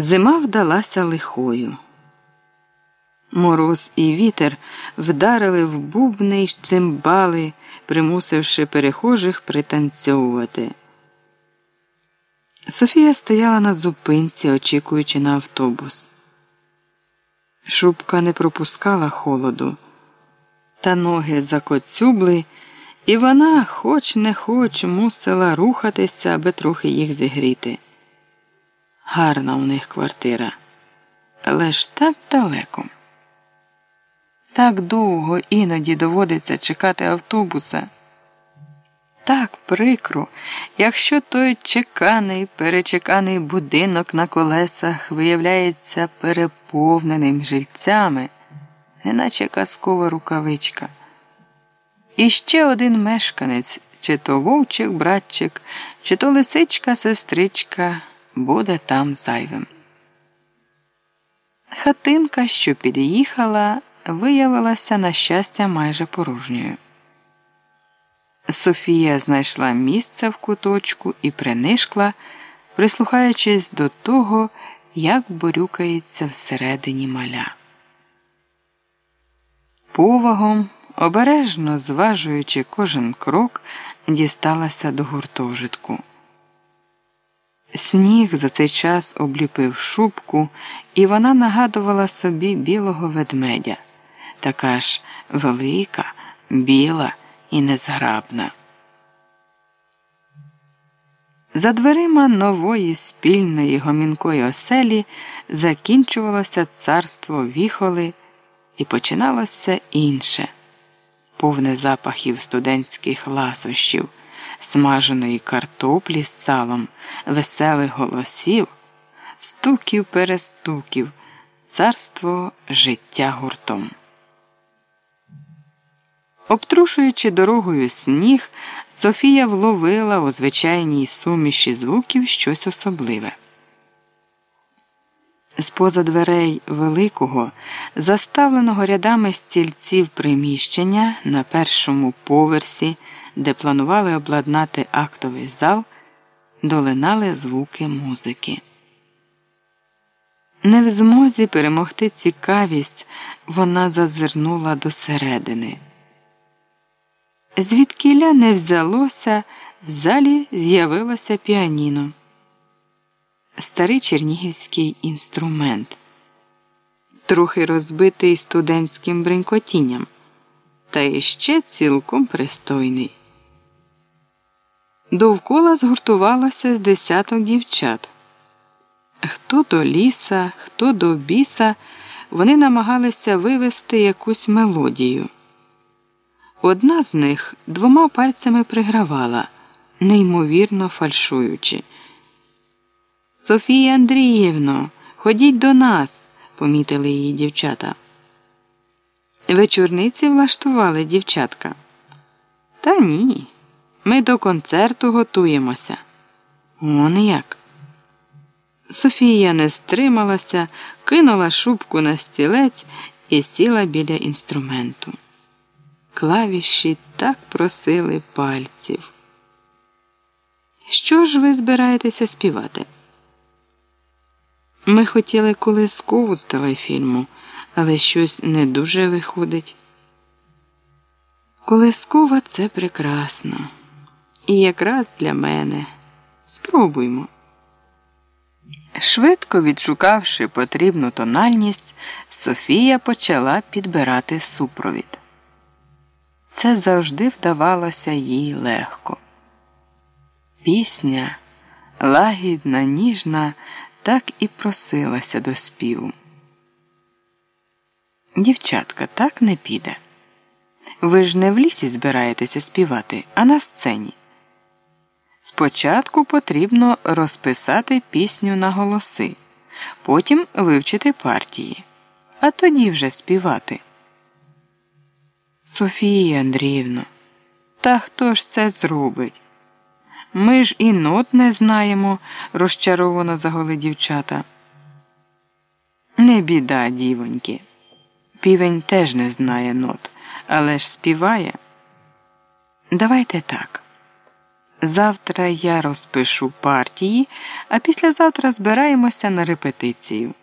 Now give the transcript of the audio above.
Зима вдалася лихою. Мороз і вітер вдарили в бубни й цимбали, примусивши перехожих пританцьовувати. Софія стояла на зупинці, очікуючи на автобус. Шубка не пропускала холоду, та ноги закоцюбли, і вона, хоч не хоч, мусила рухатися, аби трохи їх зігріти. Гарна у них квартира, але ж так далеко. Так довго іноді доводиться чекати автобуса. Так прикро, якщо той чеканий, перечеканий будинок на колесах виявляється переповненим жильцями, неначе казкова рукавичка. І ще один мешканець, чи то вовчик братчик, чи то лисичка сестричка, буде там зайвим. Хатинка, що під'їхала, виявилася на щастя майже порожньою. Софія знайшла місце в куточку і принишкла, прислухаючись до того, як борюкається всередині маля. Повагом, обережно зважуючи кожен крок, дісталася до гуртожитку. Сніг за цей час обліпив шубку, і вона нагадувала собі білого ведмедя, така ж велика, біла і незграбна. За дверима нової спільної гомінкої оселі закінчувалося царство віхоли і починалося інше, повне запахів студентських ласощів, смаженої картоплі з салом, веселих голосів, стуків перестуків, царство життя гуртом. Обтрушуючи дорогою сніг, Софія вловила у звичайній суміші звуків щось особливе. З поза дверей великого, заставленого рядами стільців приміщення на першому поверсі, де планували обладнати актовий зал, долинали звуки музики. Не в змозі перемогти цікавість, вона зазирнула до середини. Звідкіля не взялося, в залі з'явилося піаніно. Старий чернігівський інструмент, трохи розбитий студентським бринькотінням, та іще цілком пристойний. Довкола згуртувалося з десяток дівчат. Хто до ліса, хто до біса, вони намагалися вивести якусь мелодію. Одна з них двома пальцями пригравала, неймовірно фальшуючи. Софія Андріївно, ходіть до нас, помітили її дівчата. Вечорниці влаштували дівчатка. Та ні, ми до концерту готуємося. Он як. Софія не стрималася, кинула шубку на стілець і сіла біля інструменту. Клавіші так просили пальців. Що ж ви збираєтеся співати? Ми хотіли колискову з телефільму, але щось не дуже виходить. Колискова це прекрасно. І якраз для мене. Спробуймо. Швидко відшукавши потрібну тональність, Софія почала підбирати супровід. Це завжди вдавалося їй легко. Пісня, лагідна, ніжна, так і просилася до співу. Дівчатка, так не піде. Ви ж не в лісі збираєтеся співати, а на сцені. Спочатку потрібно розписати пісню на голоси, потім вивчити партії, а тоді вже співати. Софія Андріївна, та хто ж це зробить? Ми ж і нот не знаємо, розчаровано заголи дівчата. Не біда, дівоньки. Півень теж не знає нот, але ж співає. Давайте так. Завтра я розпишу партії, а післязавтра збираємося на репетицію.